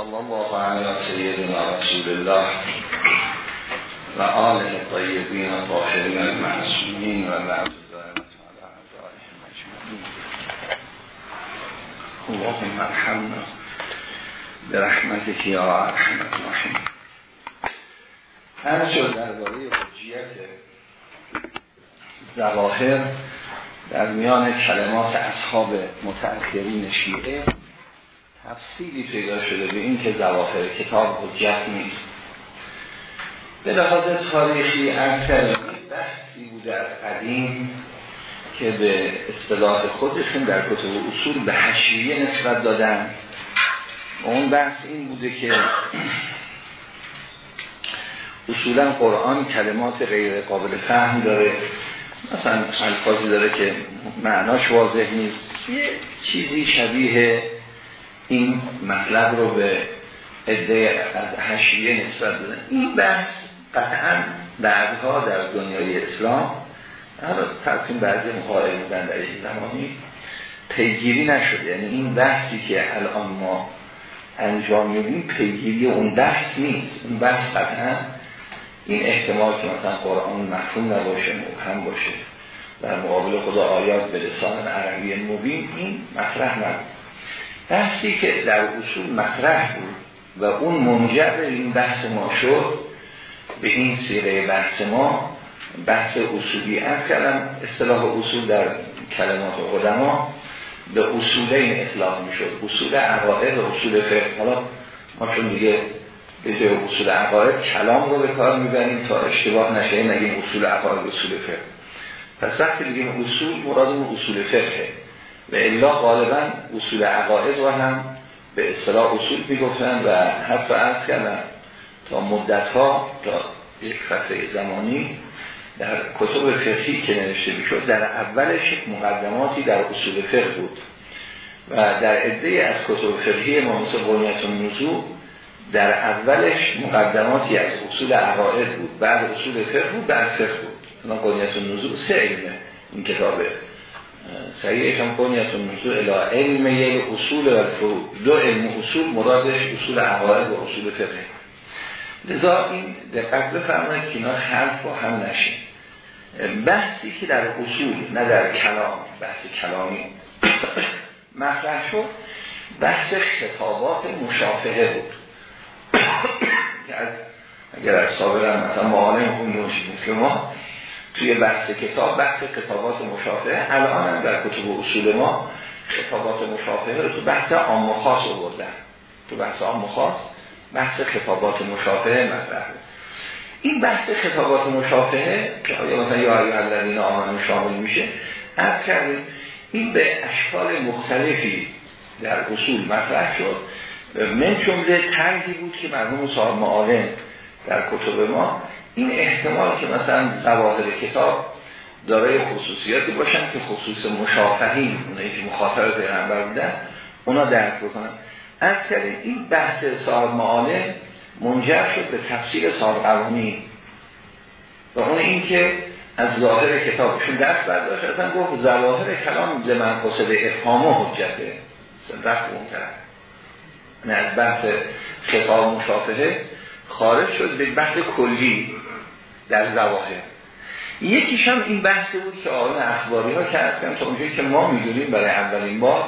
صلی الله علی سیدنا رسول الله و آله طیبین و طاهرین المعصومین و مجمعین اللهم ارحمنا برحمتك یا ارحم الراحمین. هر شد درباره حجیت زواهر در میان کلمات اصحاب متأخرین شیعه تفصیلی پیدا شده به این که زواهر کتاب حجت نیست. به لحاظ تاریخی اکثر بحثی بوده از قدیم که به اصطلاح خودشون در کتب اصول به حشیه نسبت دادن. اون بحث این بوده که اصولا قرآن کلمات غیر قابل فهم داره. مثلا الفاظی داره که معناش واضح نیست. یه چیزی شبیه این مطلب رو به عده از حشیه نسبت دادن این بحث قطعا بعدها در دنیای اسلام حالا تقسیم بعضی مقایل بودن در این زمانی پیگیری نشد یعنی این بحثی که الان ما انجام میدیم پیگیری اون بحث نیست. اون بحث قطعا این احتمال که مثلا قرآن مفهوم نباشه مبهم باشه در مقابل خدا آیات به لسان عربی مبین این مطرح نبود. بحثی که در اصول مطرح بود و اون منجر به این بحث ما شد به این سیغه بحث ما بحث اصولی از کردم اصطلاح اصول در کلمات قدما به اصول این اطلاق می شد اصول عقاید و اصول فقه. حالا ما چون دیگه به جای اصول عقاید کلام رو به کار می‌بریم تا اشتباه نشه نگیم اصول عقاید اصول فقه. پس وقتی بگیم اصول مرادمون اصول فقه. و الا غالبا اصول عقاید رو هم به اصطلاح اصول می‌گفتن و حتی از کردن. تا مدت ها تا یک فتره زمانی در کتب فقهی که نوشته می‌شد در اولش مقدماتی در اصول فقه بود. و در عده از کتب فقهی ما مثل قنیت النزول در اولش مقدماتی از اصول عقاید بود. بعد اصول فقه بود بعد فقه بود. قنیت النزول سه علمه این کتابه. صحیح هم قنیت النزول الى علم یک اصول و فروع دو علم اصول مرادش اصول عقاید و اصول فقه. لذا این دقت بفرمایید که اینا خلف و هم نشه بحثی که در اصول نه در کلام بحث کلامی. مطرح شد بحث خطابات مشافهه بود. که از اگر از سابقا مثلا معالم خون باشید مثل ما توی بحث کتاب بحث خطابات مشافهه الان هم در کتب اصول ما خطابات مشافهه رو تو بحث عام خاص بردن تو بحث عام خاص بحث خطابات مشافهه مطرح این بحث خطابات مشافهه که آیا مثلا یا ایو الذین آمنوا شامل میشه از کردیم این به اشکال مختلفی در اصول مطرح شد. من جمله طرحی بود که مرحوم صاحب معالم در کتب ما این احتمال که مثلا ظواهر کتاب دارای خصوصیاتی باشن که خصوص مشافهین اونایی که مخاطب پیغمبر بودن اونا درک بکنن. از این بحث صاحب معالم منجر شد به تفسیر صاحب قوانی. و اون این که از ظاهر کتابشون دست برداشت اصلا گفت ظواهر کلام زمن قصد افهام و حجته رفت اون طرف. نه از بحث خطاب مشافهه. خارج شد به بحث کلی در ظواهر یکیش هم این بحث بود که آقایان اخباری ها کردن تا اونجایی که ما می‌دونیم برای اولین بار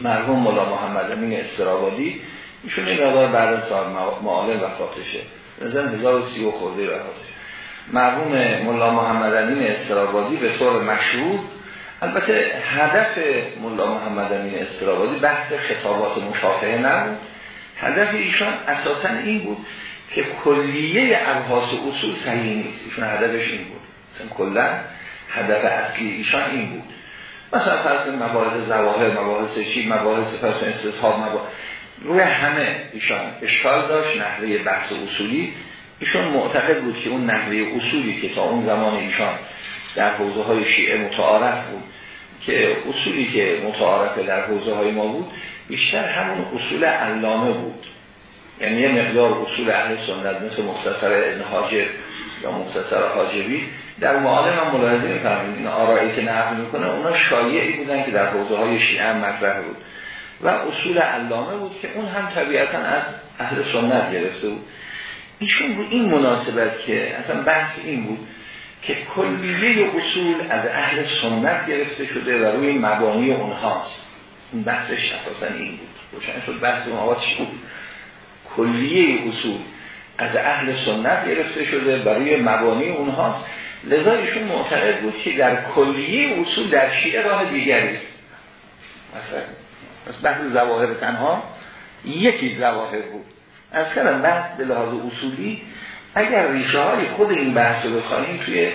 مرحوم مولا محمد امین استرابادی ایشون این مقدار بعد از سال معالم وفاتشه. نظر 1030 و خورده وفاتشه. مرحوم مولا محمد امین استرابادی به طور مشهور البته هدف مولا محمد امین استرابادی بحث خطابات مشافهه نبود. هدف ایشان اساسا این بود که کلیه ابحاث اصول صحیح نیست. ایشون هدفش این بود. مثلا کلا هدف اصلی ایشان این بود. مثلا فرض مباحث زواهر مباحث چی مباحث فرض استصحاب مباحث. روی همه ایشان اشکال داشت نحوه بحث اصولی. ایشون معتقد بود که اون نحوه اصولی که تا اون زمان ایشان در حوزه های شیعه متعارف بود که اصولی که متعارف در حوزه های ما بود بیشتر همون اصول علامه بود. یعنی یه مقدار اصول اهل سنت مثل مختصر ابن حاجب یا مختصر حاجبی. در معالم هم ملاحظه می‌فرمایید این که نقل می‌کنه اونا شایعی بودن که در حوزه های شیعه مطرح بود. و اصول علامه بود که اون هم طبیعتا از اهل سنت گرفته بود. ایشون بود این مناسبت که اصلا بحث این بود که کلیه اصول از اهل سنت گرفته شده و روی مبانی اونهاست. این بحثش اساسا این بود. روشن شد بحث چی بود؟ کلیه اصول از اهل سنت گرفته شده برای مبانی اونهاست. لذا ایشون معتقد بود که در کلیه اصول در شیعه راه دیگری مثلا پس بحث زواهر تنها یکی زواهر بود. از کلم بحث به لحاظ اصولی اگر ریشه های خود این بحث رو بخواهیم توی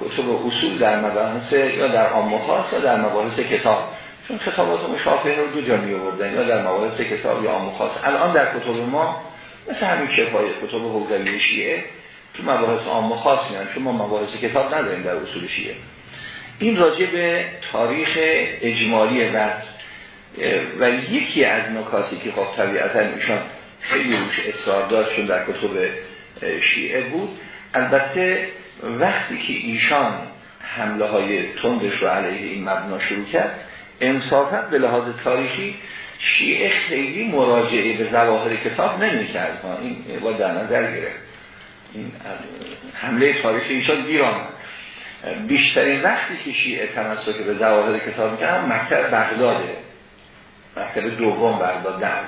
کتب اصول در مباحث یا در آمه خاص یا در مباحث کتاب. چون کتابات مشافه رو دو جا می آوردن یا در مباحث کتاب یا آمه خاص الان در کتب ما مثل همین شفای کتب حوزوی شیعه تو مباحث آمه خاص میان چون ما مباحث کتاب نداریم در اصول شیعه. این راجع به تاریخ اجمالی بحث. و یکی از نکاتی که خب طبیعتا ایشان خیلی روش اصرار داشت در کتب شیعه بود البته وقتی که ایشان حمله های تندش رو علیه این مبنا شروع کرد انصافا به لحاظ تاریخی شیعه خیلی مراجعه به زواهر کتاب نمی کرد این با در نظر گرفت. این حمله تاریخی ایشان گیران بیشترین وقتی که شیعه تمسک به زواهر کتاب می‌کرد مکتب بغداده مکتب دوم بغداد در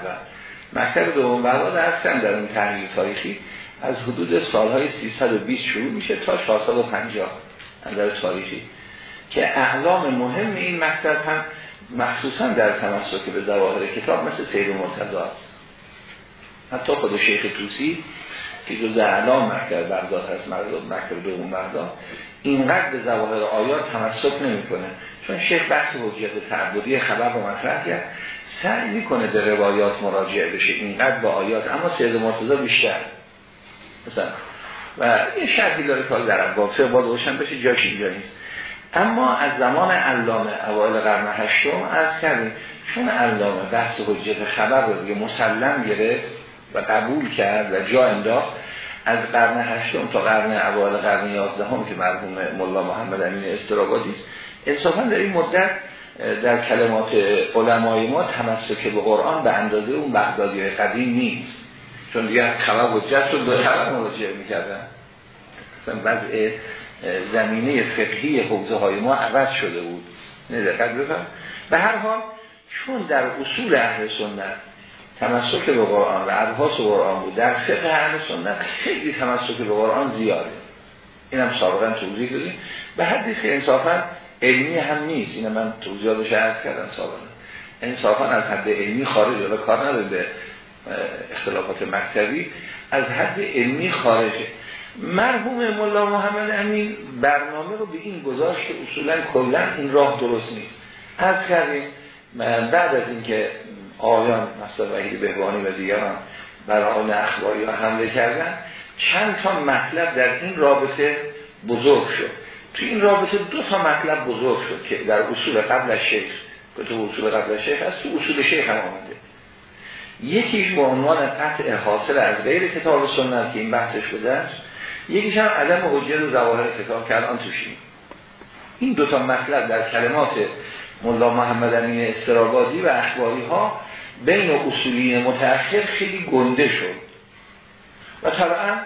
مکتب دوم بغداد هستن در اون تحلیل تاریخی. از حدود سالهای 320 شروع میشه تا 450 نظر تاریخی. که اعلام مهم این مکتب هم مخصوصا در تمسک به زواهر کتاب مثل سید مرتضی است. حتی خود شیخ توسی که جز اعلام مکتب بغداد هست مکتب دوم بغداد اینقدر به زواهر آیات تمسک نمی‌کنه. چون شیخ بحث حجیت تعبدی خبر رو مطرح کرد سعی می‌کنه به روایات مراجعه بشه اینقدر با آیات اما سید مرتضی بیشتر. مثلا و یه شرحی داره که در ابواب باز روشن بشه جاش اینجا نیست. اما از زمان علامه اوایل قرن هشتم از کردیم. چون علامه بحث حجیت خبر رو دیگه مسلم گرفت و قبول کرد و جا انداخت از قرن هشتم تا قرن اوایل قرن یازدهم که مرحوم ملا محمد امین استرابادی است. انصافا در این مدت در کلمات علمای ما تمسک به قرآن به اندازه اون بغدادی قدیم نیست. چون دیگه خبر حجت شد به خبر مراجعه می‌کردن. مثلا زمینه فقهی حوزه های ما عوض شده بود. نه بفهم. به هر حال چون در اصول اهل سنت تمسک به قرآن و ابحاث قرآن بود در فقه اهل سنت خیلی تمسک به قرآن زیاده. این هم سابقا توضیح دادیم. به حدی که انصافا علمی هم نیست. این من توضیحاتش عرض کردم سابقا. انصافا از حد علمی خارج کار نداره به اختلافات مکتبی. از حد علمی خارجه. مرحوم مولا محمد امین برنامه رو به این گذاشت که اصولا کلا این راه درست نیست. از کردیم بعد از اینکه آیان مثلا وحید بهبانی و دیگران برای اخباری ها حمله کردن چند تا مطلب در این رابطه بزرگ شد. تو این رابطه دو تا مطلب بزرگ شد که در اصول قبل شیخ که تو اصول قبل شیخ هست تو اصول شیخ هم آمده. یکیش با عنوان قطع حاصل از غیر کتاب سنت که این بحثش بوده است یکیش هم عدم حجیت ظواهر کتاب که الان توشیم این. دو تا مطلب در کلمات ملا محمد امین استرابادی و اخباری ها بین اصولی متأخر خیلی گنده شد. و طبعا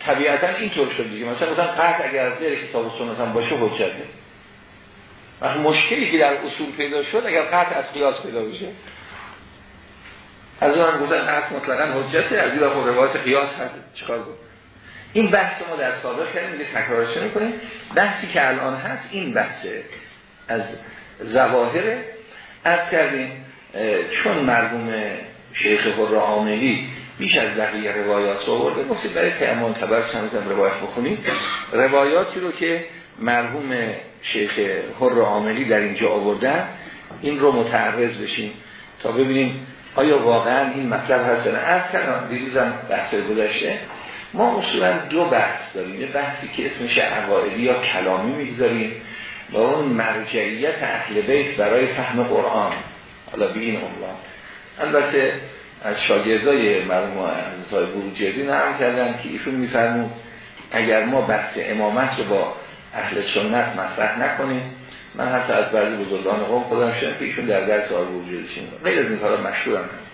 طبیعتا اینطور شد دیگه. مثلا مثلا قطع اگر از غیر کتاب و سنت هم باشه حجته و مشکلی که در اصول پیدا شد اگر قطع از قیاس پیدا بشه از اون گفتن قطع مطلقا حجته از این خب روایت قیاس هست. چیکار کنیم؟ این بحث ما در سابق کردیم دیگه تکرارش کنیم بحثی که الان هست این بحثه از ظواهره از کردیم. چون مرحوم شیخ را عاملی بیش از بقیه روایات آورده گفتید برای که معتبر چند روایت بخونیم. روایاتی رو که مرحوم شیخ حر عاملی در اینجا آوردن این رو متعرض بشیم تا ببینیم آیا واقعا این مطلب هست نه. از کنم دیروزم بحث گذشته. ما اصولا دو بحث داریم. یه بحثی که اسمش عقایدی یا کلامی می‌گذاریم با اون مرجعیت اهل بیت برای فهم قرآن. حالا به این عنوان البته از شاگردای مرحوم عزیزهای بروجردی نرم کردن که ایشون میفرمون اگر ما بحث امامت رو با اهل سنت مطرح نکنیم من حتی از بعضی بزرگان قوم خودم شدم که ایشون در درس آقای بروجردی غیر از این کارا مشهورم هست.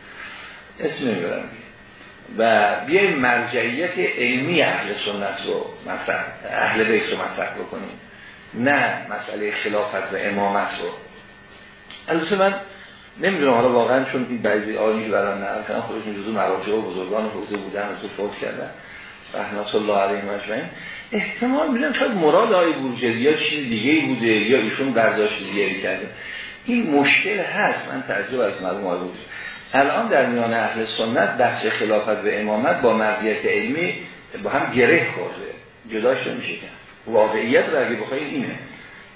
اسم نمی‌برم. و بیایم مرجعیت علمی اهل سنت رو مثلا اهل بیت رو مطرح بکنیم. نه مسئله خلافت و امامت رو. البته من نمی‌دونم حالا واقعا چون این بعضی آیی برای نه خودشون جزو مراجع و بزرگان حوزه بودن و فوت کردن. رحمت الله علیه مجمعین احتمال می‌دونم شاید مراد آقای بورجردی یا چیز دیگه بوده یا ایشون برداشت دیگری کرده. این مشکل هست. من تعجب از آقای الان در میان اهل سنت بحث خلافت و امامت با مرضیت علمی با هم گره خورده. جداش نمیشه کرد واقعیت رو اگه بخواید اینه.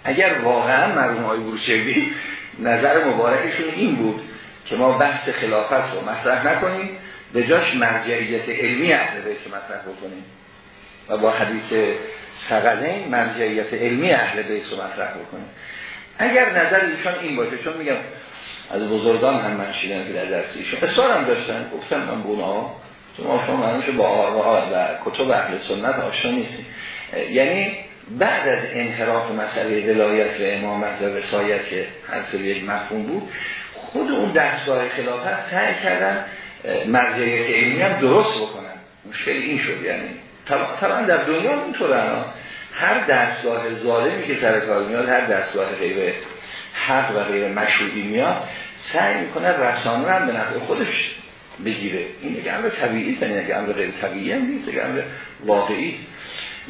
اگر واقعا مرحوم آقای بروشهری نظر مبارکشون این بود که ما بحث خلافت رو مطرح نکنیم به جاش مرجعیت علمی اهل بیت مطرح بکنیم. و با حدیث سقلین مرجعیت علمی اهل بیت رو مطرح بکنیم. اگر نظر ایشان این باشه چون میگم از بزرگان هم من شیدن که در درسی ایشان اصرار هم داشتن. گفتم من بونا چون ما شما با آرها و کتب اهل سنت آشنا نیستیم. یعنی بعد از انحراف مسئله ولایت و امامت و وسایت که هر یک مفهوم بود خود اون دستگاه خلافت سعی کردن مرجعیت علمی هم درست بکنن. مشکل این شد یعنی. طبعا در دنیا اینطور هر دستگاه ظالمی که سر کار میاد هر دستگاه غیر حق و غیر مشروعی میاد سعی می‌کنه رسانه هم به نفع خودش بگیره. این یک امر طبیعی است یعنی امر غیر طبیعی هم نیست یک امر واقعی است.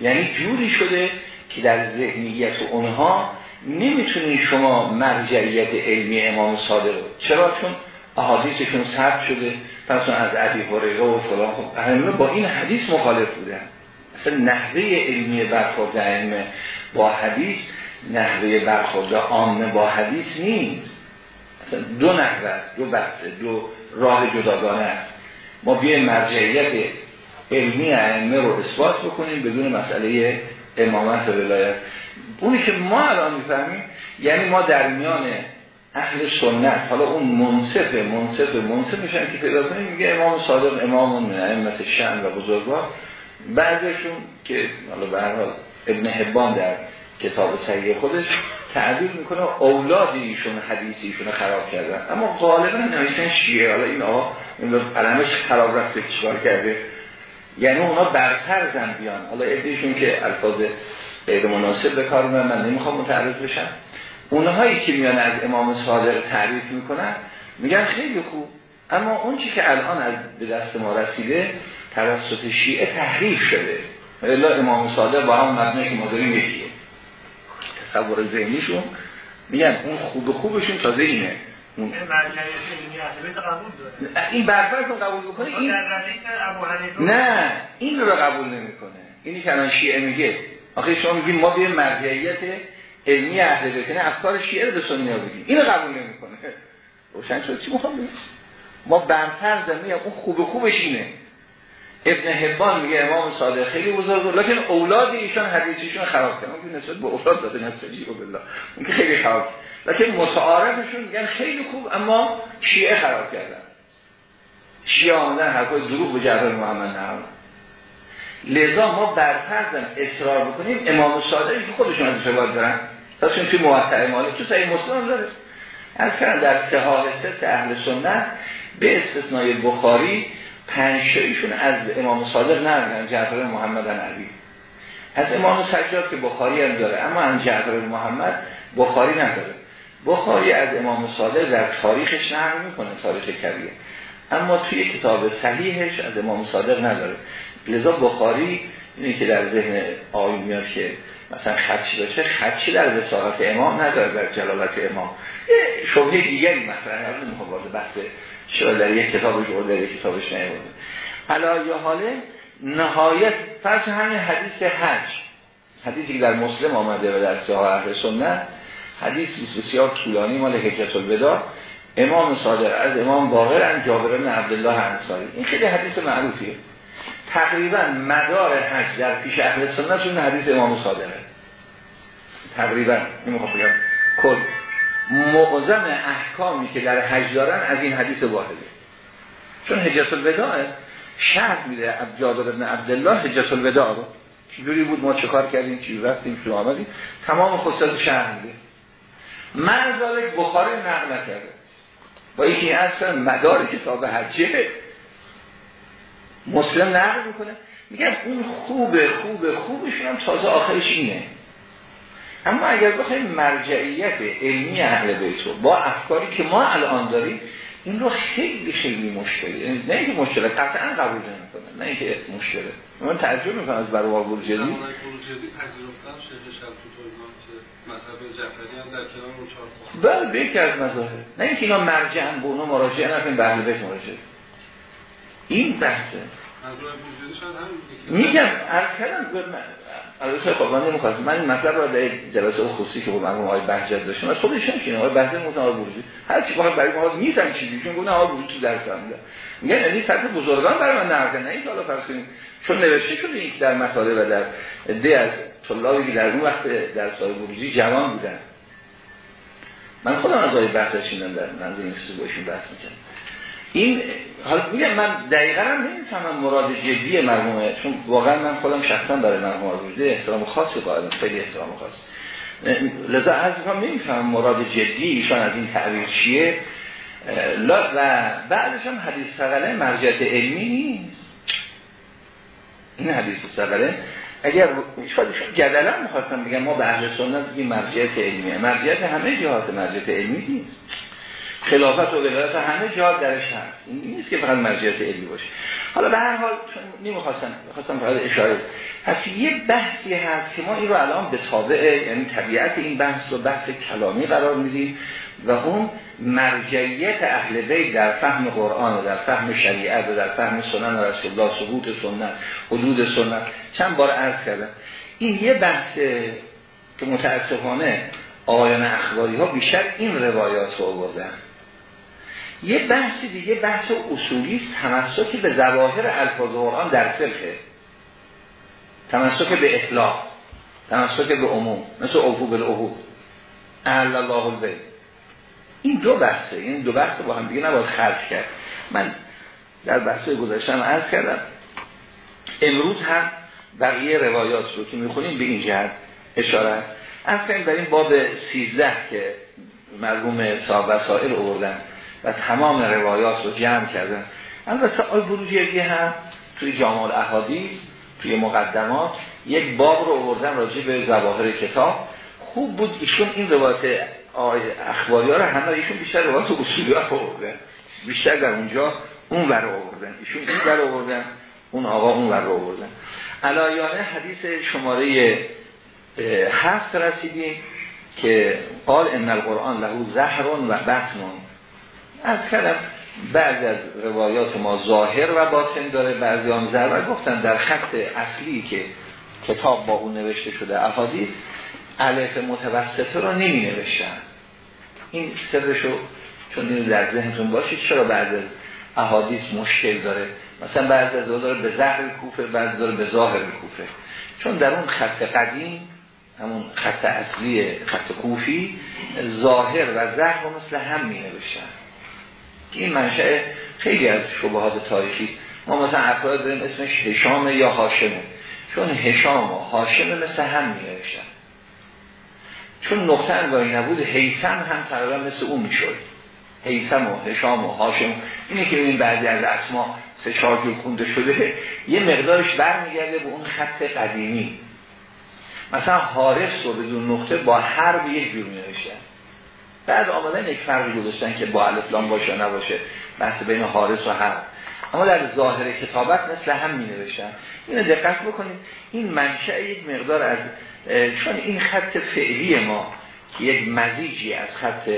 یعنی جوری شده که در ذهنیت اونها نمی‌تونید شما مرجعیت علمی امام صادق چرا؟ چون احادیثشون ثبت شده. پس از عبی هریره و فلان خب با این حدیث مخالف بودن. اصلا نحوه علمی برخورد علم با حدیث نحوه برخورد عامه با حدیث نیست. اصلا دو نحوه است دو بحثه دو راه جداگانه است. ما بیایم مرجعیت علمی ائمه رو اثبات بکنیم بدون مسئله امامت و ولایت. اونی که ما الان می‌فهمیم یعنی ما در میان اهل سنت حالا اون منصف منصف منصف میشن که پیدا کنیم میگه امام صادق امام من ائمه و بزرگوار. بعضشون که حالا به هر حال ابن حبان در کتاب صحیح خودش تعبیر می‌کنه اولاد ایشون حدیث خراب کردن. اما غالبا نوشتن شیعه. حالا این آقا علمش خراب رفته چیکار کرده؟ یعنی اونا برتر زن بیان. حالا ادیشون که الفاظ غیر مناسب به کار من, من نمی‌خوام متعرض بشم. اونهایی که میان از امام صادق تعریف می‌کنن میگن خیلی خوب. اما اون چی که الان از به دست ما رسیده توسط شیعه تحریف شده. الا امام صادق با هم مبنی که ما داریم یکیه تصور ذهنیشون میگن اون خوب خوبشون تازه اینه. اون این برفرتون قبول بکنه این نه این رو قبول نمی‌کنه. اینی که الان شیعه میگه. آخه شما میگیم ما بیایم مرجعیت علمی اهل بیت یعنی افکار شیعه رو به سنی بگیم اینو قبول نمی‌کنه. روشن شد چی می‌خوام ما برتر زمین اون خوب خوبش اینه. ابن حبان میگه امام صادق خیلی بزرگ بود. لکن اولاد ایشان حدیثیشون خراب کردن اون نسبت به اولاد داده نستجی و بالله. اون که خیلی خراب لکن متعارفشون میگن خیلی خوب اما شیعه خراب کردن. شیعه آمدن حرفای دروغ به جعفر محمد نهار لذا ما برفرضم اصرار بکنیم. امام صادقی که خودشون از روایت دارن. پسشون توی موقع مالی تو صحیح مسلم داره. از در سهال ست اهل سنت به استثنای بخاری پنجشایشون از امام صادق نمیدن جعفر محمد علی از امام سجاد که بخاری هم داره اما از جعفر محمد بخاری نداره. بخاری از امام صادق در تاریخش نقل می‌کنه تاریخ کبیر. اما توی کتاب صحیحش از امام صادق نداره. لذا بخاری اینه که در ذهن آیون میاد که مثلا خدشی باشه خدشی در وساقت امام نداره در جلالت امام. یه شبه دیگری مثلا نمی‌خوام وارد بحث چرا در یک کتابش رو در یک کتابش نیورده. حالا یا حاله نهایت فرض همین حدیث حج. حدیثی که در مسلم آمده و در سیاه اهل سنت حدیث بسیار طولانی مال حجت الوداع. امام صادق از امام باقر ان جابر بن عبدالله انصاری. این خیلی حدیث معروفیه. تقریبا مدار حج در پیش اهل سنت اون حدیث امام صادقه. تقریبا نمی‌خوام بگم کل. معظم احکامی که در حج دارن از این حدیث واحده. چون حجت الوداع شرط میده جابر بن عبدالله حجت الوداع رو. چجوری بود؟ ما چه کار کردیم؟ چی رفتیم؟ چی آمدیم؟ تمام خصوصات شهر میده. من بخاری نقل کرده با اینکه اصلا مدار کتاب حجه مسلم نقل می‌کنه. میگم اون خوبه خوبه خوبشون هم تازه آخرش اینه. اما اگر بخوایم مرجعیت علمی اهل بیتو با افکاری که ما الان داریم این رو خیلی خیلی مشکلی یعنی نه اینکه مشکله قطعا قبول نمی‌کنه نه اینکه مشکله. من تعجب می‌کنم از برای بروار جدی بروار جدی پذیرفتن شیخ مذهب جعفری هم در کنار رو بله یکی از مذاهب. نه اینکه اینا مرجع به اونها مراجعه نکنیم به اهل بیت مراجعه. این بحثه. میگم عرض کردم البته من نمی‌خواستم. من این مطلب رو در جلسه خصوصی که با مرحوم آقای بهجت داشتم از خودشون که آقای بهجت گفتن آقای بروجی. هر چی بخواد برای ما میزن چیزی چون گفتن آقای بروجی تو درس هم میگن یعنی سطح بزرگان برای من نقل نه اینکه حالا فرض کنیم چون نوشته شده این در مطالعه و در ده از طلابی که در اون وقت در سال بروجی جوان بودن. من خودم از آقای بهجت شیندم در منظور این باشون بحث می‌کنم این حالا میگم من دقیقا هم نمی‌فهمم مراد جدی مرحومه. چون واقعا من خودم شخصا برای مرحوم آزوجده احترام خاصی قائلم خیلی احترام خاص. لذا از هم نمی‌فهمم مراد جدی ایشان از این تعبیر چیه. و بعدش هم حدیث سقله مرجعت علمی نیست. این حدیث سقله اگر شاید جدلا می‌خواستم بگم ما به اهل سنت این مرجعت علمیه. مرجعت همه جهات مرجعت علمی نیست. خلافت و ولایت همه جا درش هست. این نیست که فقط مرجعیت علمی باشه. حالا به هر حال نمی‌خواستم خواستم فقط اشاره پس یه بحثی هست که ما این رو الان به تابع یعنی طبیعت این بحث رو بحث کلامی قرار میدیم و اون مرجعیت اهل بیت در فهم قرآن و در فهم شریعت و در فهم سنن رسول الله ثبوت سنت حدود سنت. چند بار عرض کردم. این یه بحث که متاسفانه آیان اخباری ها بیشتر این روایات رو آوردن. یه بحث دیگه بحث اصولی است تمسک به ظواهر الفاظ قرآن در فقه. تمسک به اطلاق تمسک به عموم مثل اوفو بالعهود اهل الله البیت. این دو بحثه این دو بحث با هم دیگه نباید خرج کرد. من در بحث گذاشتم عرض کردم امروز هم بقیه روایات رو که می‌خونیم به این جهت اشاره از در این باب سیزده که مرگوم صاحب وسائل آوردن. و تمام روایات رو جمع کردن. البته آی بروجردی هم توی جامع الاحادیث توی مقدمات یک باب رو آوردن راجع به زواهر کتاب. خوب بود ایشون این روایت اخباری ها رو همه ایشون بیشتر روایت اصولی ها آوردن. بیشتر در اونجا اون ور آوردن. ایشون این ور آوردن اون آقا اون ور آوردن. علایانه حدیث شماره هفت رسیدیم که قال ان القرآن له زهر و بطن. از کردم بعض از روایات ما ظاهر و باطن داره بعضی هم و گفتن در خط اصلی که کتاب با اون نوشته شده احادیث علف متوسطه رو نمی نوشتن این سرشو چون این در ذهنتون باشید چرا بعض از احادیث مشکل داره؟ مثلا بعض از داره به ظهر کوفه بعض داره به ظاهر کوفه. چون در اون خط قدیم همون خط اصلی خط کوفی ظاهر و ظهر مثل هم می نوشتن این منشأ خیلی از شبهات تاریخی ما مثلا افراد داریم اسمش هشام یا هاشمه. چون هشام و هاشمه مثل هم می چون نقطه انگاهی نبود حیسم هم تقریبا مثل اون می‌شد. حیسم و هشام و هاشم. اینه که این بعضی از اسما سه چهار جور خونده شده یه مقدارش برمیگرده به اون خط قدیمی. مثلا حارس رو بدون نقطه با هر به جور می بعد آمدن یک فرقی گذاشتن که با الفلام باشه نباشه بحث بین حارس و هر اما در ظاهر کتابت مثل هم می نوشتن اینو دقت بکنید. این منشأ یک مقدار از چون این خط فعلی ما که یک مزیجی از خط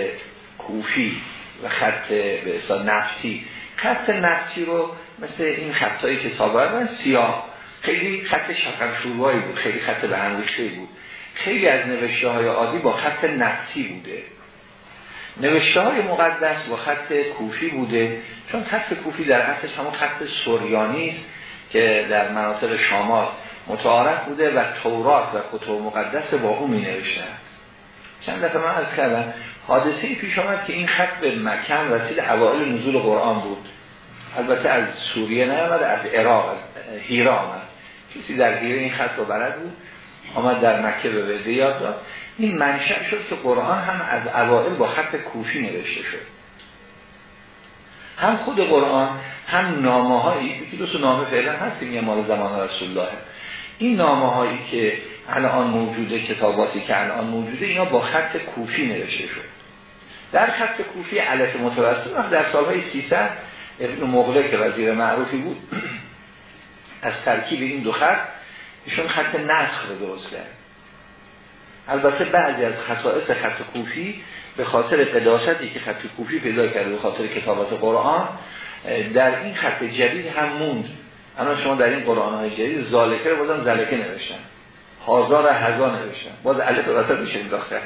کوفی و خط به نفتی. خط نفتی رو مثل این خطایی که سابقا سیاه. خیلی خط شقم شروعی بود. خیلی خط به بود. خیلی از نوشته های عادی با خط نفتی بوده. نوشته های مقدس با خط کوفی بوده چون خط کوفی در اصلش همون خط سوریانی است که در مناطق شمال متعارف بوده و تورات و کتب مقدس با اون می نوشتن چند دفعه من از کردم حادثه پیش آمد که این خط به مکن رسید اوائل نزول قرآن بود. البته از سوریه نیامد از عراق از هیرا آمد کسی در هیره این خط رو برد بود؟ آمد در مکه به وزه یاد داد. این منشأ شد که قرآن هم از اوائل با خط کوفی نوشته شد. هم خود قرآن هم نامه هایی یکی دو نامه فعلا هست یه مال زمان رسول الله این نامه هایی که الان موجوده کتاباتی که الان موجوده اینا با خط کوفی نوشته شد. در خط کوفی علف متوسط در سالهای 300 ابن مغله که وزیر معروفی بود از ترکیب این دو خط ایشون خط نسخ رو درست کرد. البته بعضی از خصائص خط کوفی به خاطر قداستی که خط کوفی پیدا کرده به خاطر کتابات قرآن در این خط جدید هم موند. الان شما در این قرآن های جدید زالکه رو بازم زلکه نوشتن. هزار و هزار نوشتن. باز الف وسط میشه انداختن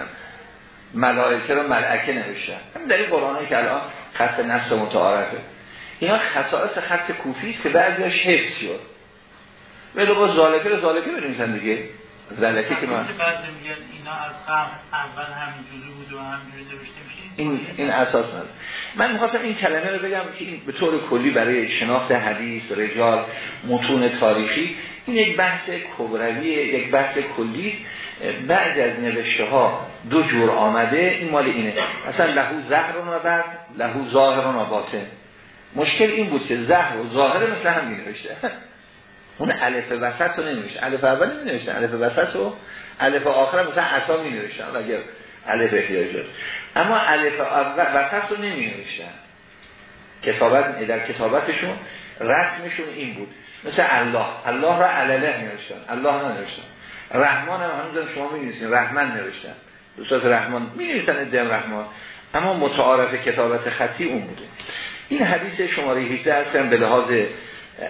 ملائکه رو ملعکه نوشتن. همین در این قرآن که الان خط نصف متعارفه. اینا خصائص خط کوفی که بعضیش حفظ شد. ولی با زالکه رو زالکه بنویسن دیگه. زلکه که من اینا از قبل اول همینجوری بود و همینجوری نوشته میشه. این این اساس نداره. من می‌خواستم این کلمه رو بگم که این به طور کلی برای شناخت حدیث رجال متون تاریخی این یک بحث کبروی یک بحث کلی بعضی از نوشته ها دو جور آمده این مال اینه. اصلا لهو زهر و بعد لهو ظاهر و باطن مشکل این بود که زهر و ظاهر مثل هم می نوشته اون الف وسط رو نمیشه الف اول نمی الف وسط رو الف آخر مثلا اصلا می نوشتن اگر الف احتیاج داشت. اما الف اول وسط رو نمی نوشتن کتابت در کتابتشون رسمشون این بود. مثل الله. الله را علاله نوشتن. الله نوشتن رحمان هم هنوز شما می نویسین رحمان نوشتن. دوستات رحمان می نویسن دم رحمان. اما متعارف کتابت خطی اون بوده. این حدیث شماره 17 هستن به لحاظ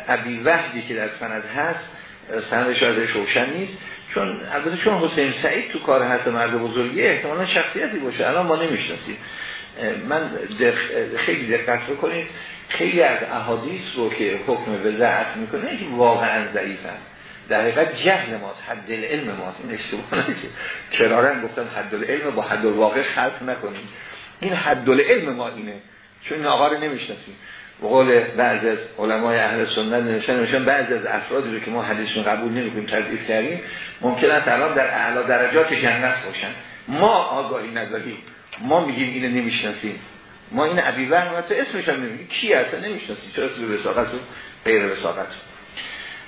ابی وحدی که در سند هست سندش ازش روشن نیست چون البته چون حسین سعید تو کار هست مرد بزرگی احتمالا شخصیتی باشه. الان ما نمی‌شناسیم. من خیلی دقت بکنید. خیلی از احادیث رو که حکم وضعت می‌کنه که واقعا ضعیفن. در حقیقت جهل ماست حد علم ماست. این اشتباه نشه کرارن گفتم حد علم با حد واقع خلط نکنیم. این حد علم ما اینه. چون این آقا رو نمی‌شناسیم. به قول بعض از علمای اهل سنت نوشتن نوشتن بعضی از افرادی رو که ما حدیثشون قبول نمی‌کنیم تضعیف کردیم ممکن است الان در اعلی درجات جنت باشن. ما آگاهی نداریم. ما میگیم اینو نمی‌شناسیم. ما این ابی وهم تو اسمش هم نمیگیم. کی هست نمی‌شناسیم. چرا تو وساقت و غیر وساقت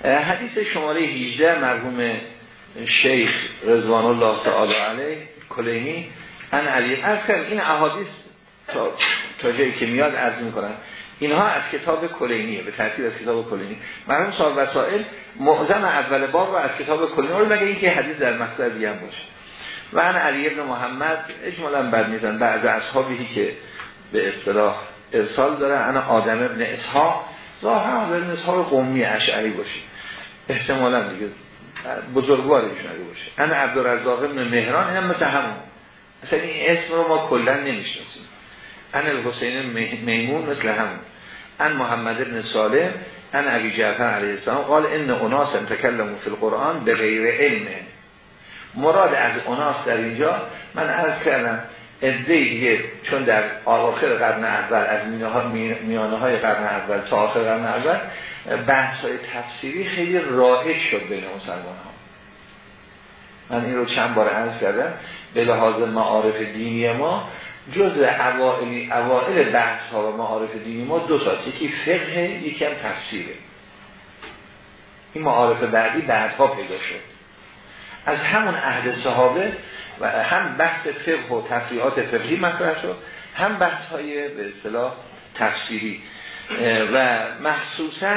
حدیث شماره 18 مرحوم شیخ رضوان الله تعالی علیه کلینی ان علی از این احادیث تا, تا جایی که میاد عرض می‌کنن اینها از کتاب کلینیه به ترتیب از کتاب کلینی. مرحوم صاحب وسائل معظم اول باب رو از کتاب کلینی رو مگه اینکه حدیث در مصدر دیگه هم باشه. و ان علی ابن محمد اجمالا بد میزن بعض اصحابی که به اصطلاح ارسال داره انا آدم ابن اسحاق. ظاهرا ابن اسحاق قومی اشعری باشه. احتمالا دیگه بزرگوار ایشون باشه. انا عبدالرزاق ابن مهران اینم مثل همون. اصلا این اسم رو ما کلا نمی‌شناسیم. ان الحسین میمون مثل همون ان محمد ابن سالم ان ابی جعفر علیه السلام قال ان اناس تکلموا فی القرآن به غیر علم. مراد از اناس در اینجا من عرض کردم ادهی دیگه چون در آخر قرن اول از میانه های قرن اول تا آخر قرن اول بحث های تفسیری خیلی رایج شد بین مسلمان ها من این رو چند بار عرض کردم به لحاظ معارف دینی ما جز اوائل اوائل بحث ها و معارف دینی ما دو تاست یکی فقه یکی هم تفسیره. این معارف بعدی بعدها پیدا شد. از همون عهد صحابه و هم بحث فقه و تفریعات فقهی مطرح شد هم بحث های به اصطلاح تفسیری. و مخصوصا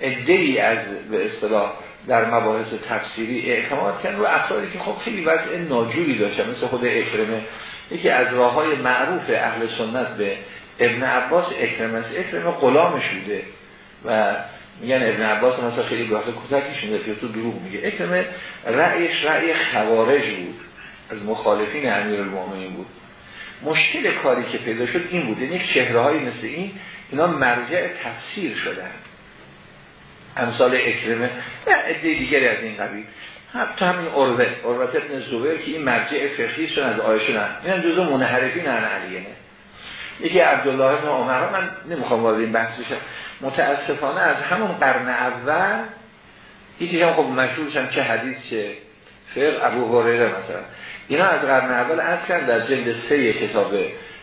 ادهی از به اصطلاح در مباحث تفسیری اعتماد کردن و افرادی که خب خیلی وضع ناجوری داشتن مثل خود اکرمه یکی از راه های معروف اهل سنت به ابن عباس اکرم است. اکرم غلامش بوده. و میگن ابن عباس مثلا خیلی بحث کتکش میده که تو دروغ میگه. اکرم رأیش رأی خوارج بود. از مخالفین امیر المؤمنین بود. مشکل کاری که پیدا شد این بود. یعنی چهره های مثل این اینا مرجع تفسیر شدن. امثال اکرمه و دیگری از این قبیل. حتی همین عروه عروه ابن زبیر که این مرجع فقهی شون از آیشون هم این جزو منحرفین عن علیه یکی عبدالله بن عمر من نمی‌خوام وارد این بحث بشم. متاسفانه از همون قرن اول یکی هم خب مشهورش هم چه حدیث چه فقه ابو هریره مثلا. اینا از قرن اول از کردن در جلد سه کتاب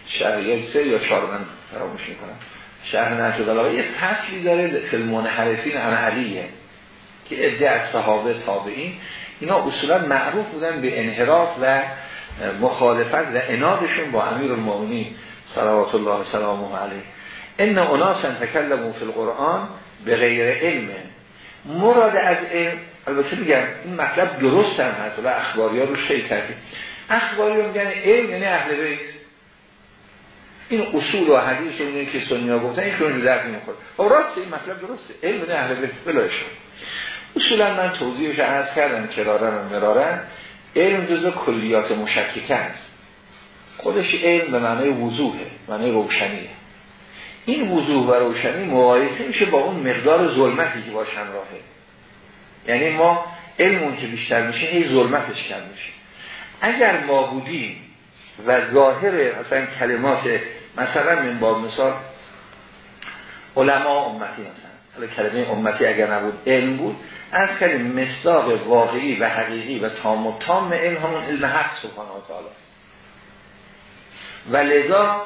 شهر سه یا چهار من فراموش می‌کنم. شهر البلاغه. یه فصلی داره فیلم منحرفین عن که عده از صحابه تابعین اینا اصولا معروف بودن به انحراف و مخالفت و انادشون با امیر المؤمنین صلوات الله سلامه علیه. ان اناسا تکلموا فی القرآن به غیر علم. مراد از علم البته میگم این مطلب درست هم هست و اخباری ها رو شیع کردیم اخباری میگن علم یعنی اهل بیت. این اصول و حدیث و اینه که سنی ها گفتن این کنون درد نمی‌خواد خب راست این مطلب درسته. علم یعنی اهل بیت. بلایشون. اصولا من توضیحش عرض کردم کرارن و مرارن علم جزء کلیات مشککه است. خودش علم به معنی وضوحه معنی روشنیه. این وضوح و روشنی مقایسه میشه با اون مقدار ظلمتی که باش همراهه. یعنی ما علمون که بیشتر میشه هی ظلمتش کم میشه. اگر ما بودیم و ظاهر مثلا کلمات مثلا من با مثال علما امتی مثلا حالا کلمه امتی اگر نبود علم بود از کلمه مصداق واقعی و حقیقی و تام و تام علم همون علم حق سبحانه و تعالی و لذا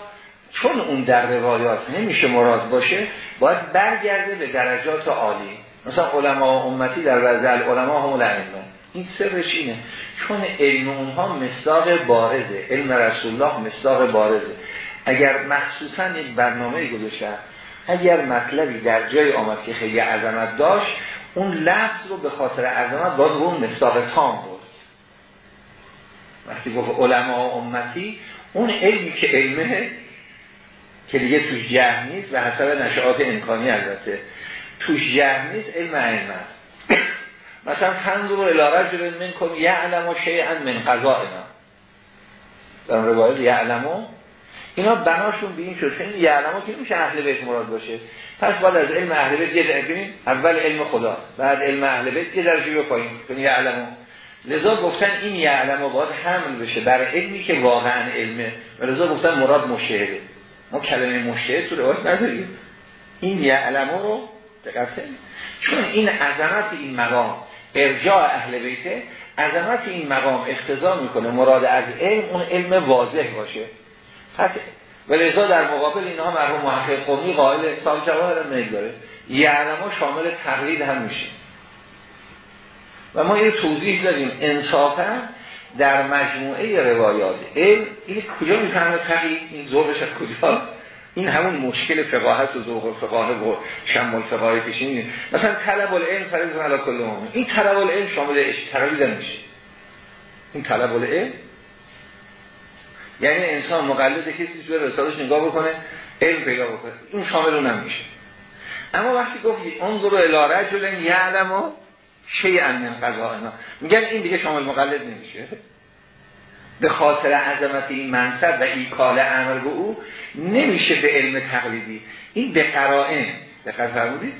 چون اون در روایات نمیشه مراد باشه باید برگرده به درجات عالی. مثلا علما امتی در وضع علما هم الائمه. این سرش اینه. چون علم اونها مصداق بارزه. علم رسول الله مصداق بارزه. اگر مخصوصا یک برنامه گذاشتن اگر مطلبی در جای آمد که خیلی عظمت داشت اون لفظ رو به خاطر عظمت باید اون مصداق تام بود. وقتی گفت علما امتی اون علمی که علمه که دیگه توش جه نیست و حسب نشعات امکانی البته. توش جه نیست علم علم است. مثلا فنظر الى رجل منکم یعلم شیئا من قضائنا در روایت یعلمو اینا بناشون به این شد. این یعلمو که میشه اهل بیت مراد باشه. پس بعد از علم اهل بیت یه درجه اول علم خدا بعد علم اهل بیت یه درجه به کنی یعلمو. لذا گفتن این یعلمو باید حمل بشه برای علمی که واقعا علمه. و لذا گفتن مراد مشهده. ما کلمه مشهد تو روایت نداریم. این یعلمو رو دقت چون این عظمت این مقام ارجاع اهل بیته عظمت این مقام اختضا می‌کنه. مراد از علم اون علم واضح باشه. پس ولذا در مقابل اینها مرحوم محقق قومی قائل سال جواهر میل داره یعلمو شامل تقلید هم میشه. و ما یه توضیح داریم انصافا در مجموعه روایات علم این کجا می‌فهمه تقلید؟ این ذوقش از کجا؟ این همون مشکل فقاهت و ذوق فقاه و شم الفقاه پیشین مثلا طلب العلم فرض علی کل این طلب العلم شامل تقلید میشه. این طلب العلم یعنی انسان مقلد کسی به رسالش نگاه بکنه علم پیدا بکنه. این شامل اون نمیشه. اما وقتی گفتی انظر الی رجل یعلم شیئا من قضائنا میگن این دیگه شامل مقلد نمیشه. به خاطر عظمت این منصب و این کال عمل به او نمیشه به علم تقلیدی. این به قرائن. دقت فرمودید.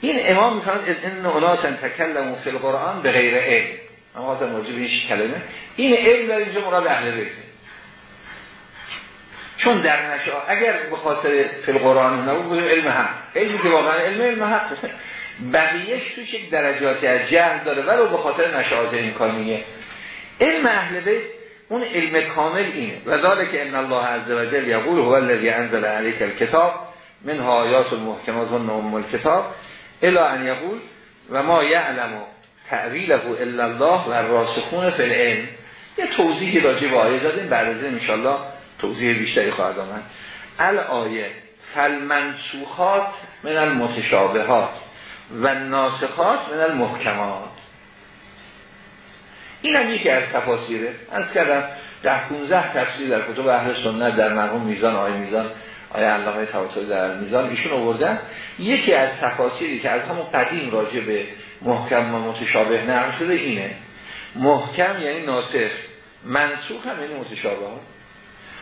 این امام میفرماد ان اناسا تکلموا فی القرآن به غیر علم. اما خاطر موجب این کلمه این علم در اینجا مراد اهل بیت. چون در نشا اگر به خاطر فی القرآن نبود علم هم. علمی که واقعا علم علم حق. بقیهش توش یک درجاتی از جهل داره؟ ولو به خاطر نشاط امکانیه علم اهل بیت اون علم کامل اینه. و ذالک ان الله عز وجل یقول هو الذی انزل عليك الكتاب من آیات المحکمات و ام الكتاب الا ان یقول و ما یعلم تعویله الا الله و راسخون فی العلم. یه توضیحی راجع به آیه دادیم بعد از ان توضیح بیشتری خواهد آمد. الآیه فالمنسوخات من المتشابهات و ناسخات من المحکمات. این هم یکی از تفاسیره. از کردم ده 15 تفسیر در کتب اهل سنت در مرحوم میزان آیه میزان آیه علامه تواتر در میزان ایشون آوردن یکی از تفاسیری که از همون قدیم راجع به محکم و متشابه نقل شده اینه. محکم یعنی ناسخ منسوخ هم یعنی متشابه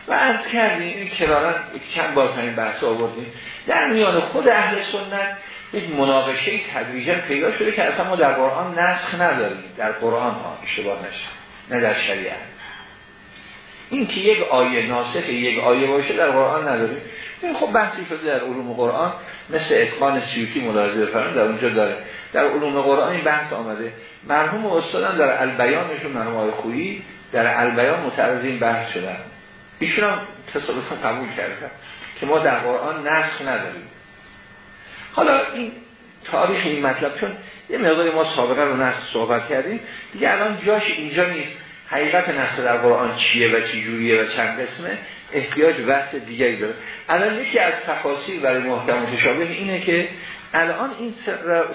و از کردیم این کرارن چند بار همین بحث آوردیم. در میان خود اهل سنت یک مناقشه تدریجا پیدا شده که اصلا ما در قرآن نسخ نداریم در قرآن ها اشتباه نشه نه در شریعت. این که یک آیه ناسخ یک آیه باشه در قرآن نداریم. این خب بحثی شده در علوم قرآن مثل اتقان سیوتی ملاحظه فرمان در اونجا داره. در علوم قرآن این بحث آمده. مرحوم استادم در البیانشون مرحوم آقای خویی در البیان متعرض این بحث شدن. ایشون هم تصادفا قبول کردن که ما در قرآن نسخ نداریم. حالا این تاریخ این مطلب چون یه مقداری ما سابقه رو نسخ صحبت کردیم دیگه الان جاش اینجا نیست. حقیقت نسخ در قرآن چیه و چی جوریه و چند قسمه؟ احتیاج بحث دیگری داره. الان یکی از تفاصیل برای محکم متشابه اینه که الان این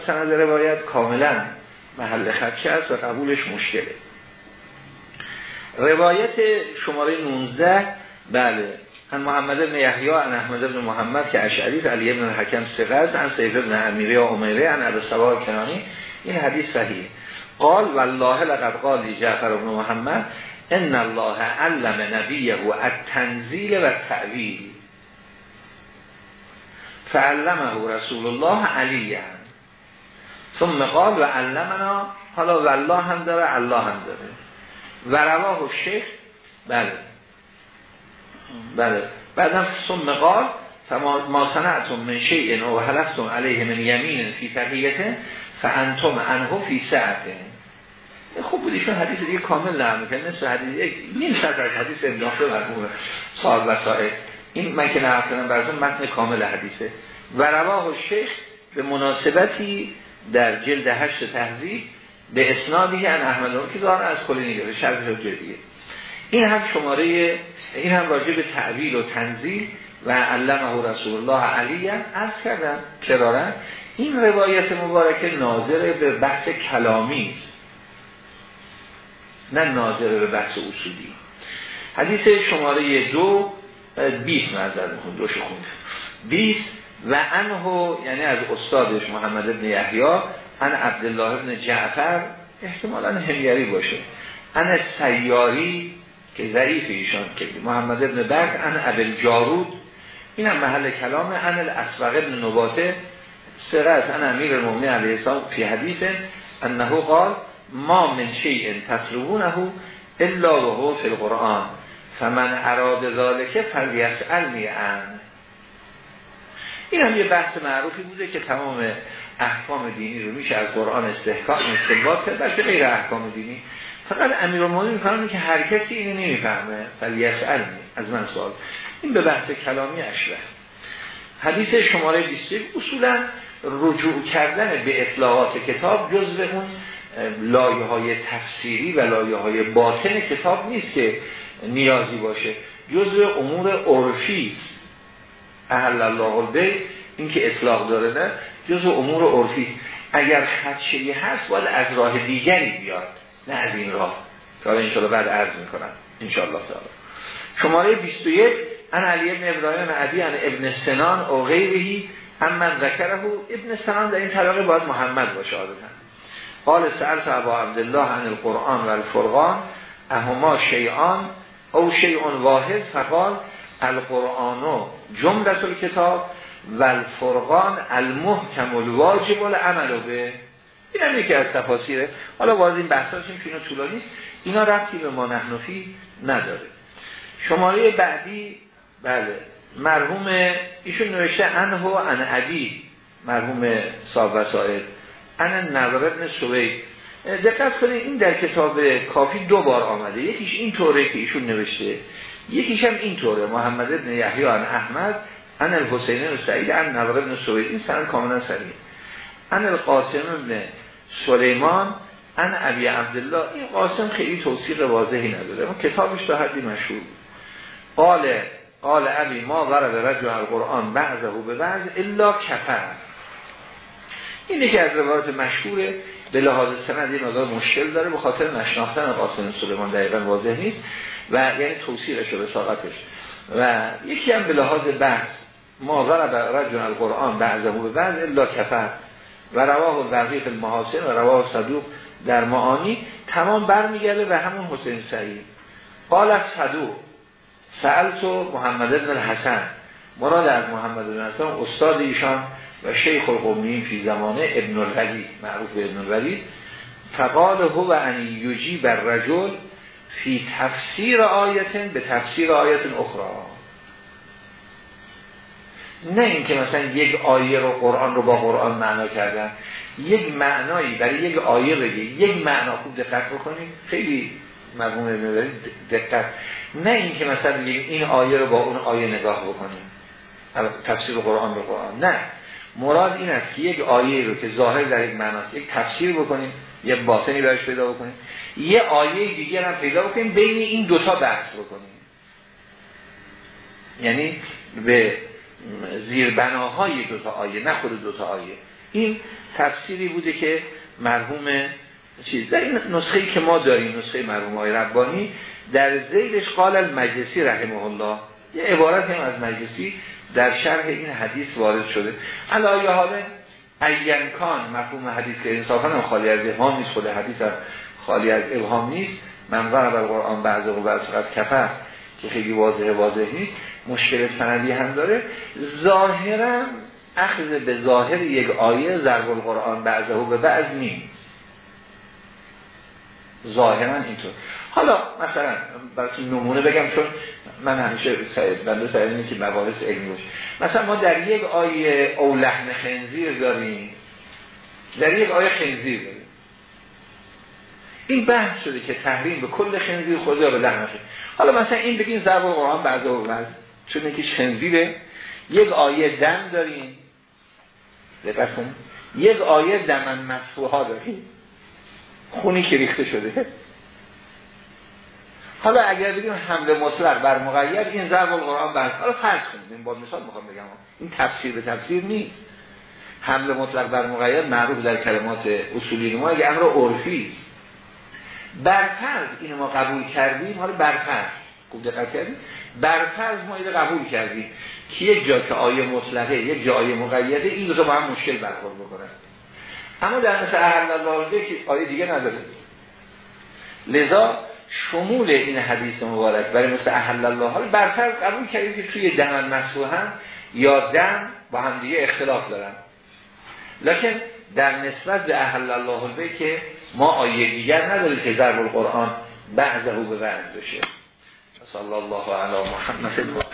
سند روایت کاملا محل خدشه است و قبولش مشکله. روایت شماره 19 بله. ان محمد بن یحیی ان احمد بن محمد که اشعری علی بن الحکم سقز ان سیف بن امیری و عمیره ان ابو سبا کنانی. این حدیث صحیح. قال والله لقد قال جعفر بن محمد ان الله علم نبیه التنزیل و تعویل فعلمه رسول الله علیه. ثم قال و علمنا حالا والله هم داره الله هم داره. و رواه شیخ بله. بله. بعدم ثم قال فما ما صنعتم من شیء او حلفتم علیه من یمین فی تقییته فانتم عنه فی ساعته. خوب بود ایشون حدیث دیگه کامل نرم می‌کنه نصف حدیث نیم ساعت از حدیث انداخته مرحوم صاحب وسائل این من که نقل کردم متن کامل حدیثه. و رواه شیخ به مناسبتی در جلد هشت تهذیب به اسنادی ان احمد که داره از کلی نگره شرح جدیه. این هم شماره این هم راجع به تعویل و تنزیل و علمه رسول الله علی از کردم کرارن این روایت مبارکه ناظر به بحث کلامی است. نه ناظر به بحث اصولی. حدیث شماره دو بیست نظر میخون دوش خوند بیست و انهو یعنی از استادش محمد ابن یحیی ان عبدالله ابن جعفر احتمالا همیری باشه. ان سیاری که ضعیف ایشان که محمد ابن برد ان ابل جارود این هم محل کلام ان الاسبق ابن نباته. سره از ان امیر المومنی علیه السلام فی حدیث انه قال ما من شیء تسلبونه الا و هو فی القرآن. فمن اراد ذالک فلیسألنی ان این هم یه بحث معروفی بوده که تمام احکام دینی رو میشه از قرآن استحکام استنباط کرد بلکه غیر احکام دینی. فقط امیر المومنین می‌فهمه که هر کسی اینو نمی‌فهمه. فلیسألنی از من سوال. این به بحث کلامی اشبه حدیث شماره 21 اصولا رجوع کردن به اطلاعات کتاب جزء اون لایه های تفسیری و لایه های باطن کتاب نیست که نیازی باشه. جزء امور عرفی است. اهل الله البی این اطلاق داره نه؟ جزء امور عرفی. اگر خدشه هست باید از راه دیگری بیاد نه از این راه. که حالا انشاءالله بعد عرض می‌کنم. انشاءالله تعالی. شماره 21 ان علی ابن ابراهیم عدی ان ابن سنان او غیرهی من ذکره ابن سنان در این طبقه باید محمد باشه عادتا. قال سألت ابا عبدالله عن القرآن و الفرقان اهما شیعان او شیعان واحد؟ فقال القرآن جملت الکتاب و الفرقان المحکم الواجب العمل به. این هم یکی از تفاصیره حالا باز این بحثاشیم که اینا طولانی نیست. اینا ربطی به ما نحنفی نداره. شماره بعدی بله مرحوم ایشون نوشته انه و ان عبی مرحوم صاحب وسائل. ان نظر ابن سوید. دقت کنید این در کتاب کافی دو بار آمده. یکیش این طوره که ایشون نوشته. یکیش هم این طوره محمد ابن یحیی احمد. ان الحسین و سعید ان نظر ابن سوید این سند کاملا صحیح ان القاسم ابن سلیمان ان ابی عبدالله این قاسم خیلی توصیق واضحی نداره اما کتابش تا حدی مشهور قال قال ابی ما ضرب رجل القرآن بعضه به بعض الا کفر. این یکی از روایات مشهوره به لحاظ سند یه مقدار مشکل داره به خاطر نشناختن قاسم سلیمان دقیقا واضح نیست و یعنی توصیرش و ساقتش و یکی هم به لحاظ بحث ما ضرب رجل القرآن بعضه به بعض الا کفر. و رواه دقیق المحاسن و رواه صدوق در معانی تمام برمیگرده و همون حسین سعید. قال از صدوق سألت محمد ابن الحسن. مراد از محمد ابن الحسن استاد ایشان و شیخ القومین فی زمانه ابن الولید معروف به ابن الولید فقال هو ان یجی بر رجل فی تفسیر آیت به تفسیر آیت اخرى نه اینکه مثلا یک آیه رو قرآن رو با قرآن معنا کردن یک معنایی برای یک آیه بگی یک معنا خوب دقت بکنیم خیلی مضمون ابن دقت. نه اینکه مثلا بگیم این آیه رو با اون آیه نگاه بکنیم تفسیر قرآن به قرآن. نه. مراد این است که یک آیه رو که ظاهر در یک معناست یک تفسیر بکنیم یه باطنی برش پیدا بکنیم یه آیه دیگر هم پیدا بکنیم بین این دوتا بحث بکنیم. یعنی به زیربناهای دوتا آیه نه خود دوتا آیه. این تفسیری بوده که مرحوم چیز در این نسخه که ما داریم نسخه مرحوم های ربانی در زیلش قال المجلسی رحمه الله. یه عبارت هم از مجلسی در شرح این حدیث وارد شده. علایه حاله اینکان مفهوم حدیث که انصافا هم خالی از ابهام نیست خود حدیث هم خالی از ابهام نیست. من بر قرآن بعض و بعض کفر که خیلی واضح واضح نیست. مشکل سندی هم داره ظاهرا اخذ به ظاهر یک آیه ضرب القرآن بعضه به بعض نیست. ظاهرا اینطور. حالا مثلا براتون نمونه بگم چون من همیشه سعید بنده سعید که مباحث علمی باشه. مثلا ما در یک آیه او لحن خنزیر داریم. در یک آیه خنزیر داریم. این بحث شده که تحریم به کل خنزیر خود یا به لحن خنزیر. حالا مثلا این بگین ضرب قرآن بعض. و چون یکیش خنزیره یک آیه دم داریم. دقت یک آیه دمن مصفوها داریم. خونی که ریخته شده. حالا اگر بگیم حمله مطلق بر مقید این ضرب القرآن بر حالا فرض کنیم با مثال می‌خوام بگم. این تفسیر به تفسیر نیست. حمله مطلق بر مقید معروف در کلمات اصولی ما اگه امر عرفی است. برفرض این ما قبول کردیم حالا برفرض. خوب دقت کردیم برفرض ما اینو قبول کردیم. که یک جا که آیه مطلقه یک جا آیه مقیده این دو با هم مشکل برخورد بکنه اما در مثل اهل الله که آیه دیگه نداره. لذا شمول این حدیث مبارک برای مثل اهل الله حالا برفرض قبول کردیم که توی دم مسئول هم یا دم با هم دیگه اختلاف دارن. لکن در نسبت به اهل الله که ما آیه دیگر نداریم که ضرب القرآن بعضه به بعض بشه. صلى الله على محمد.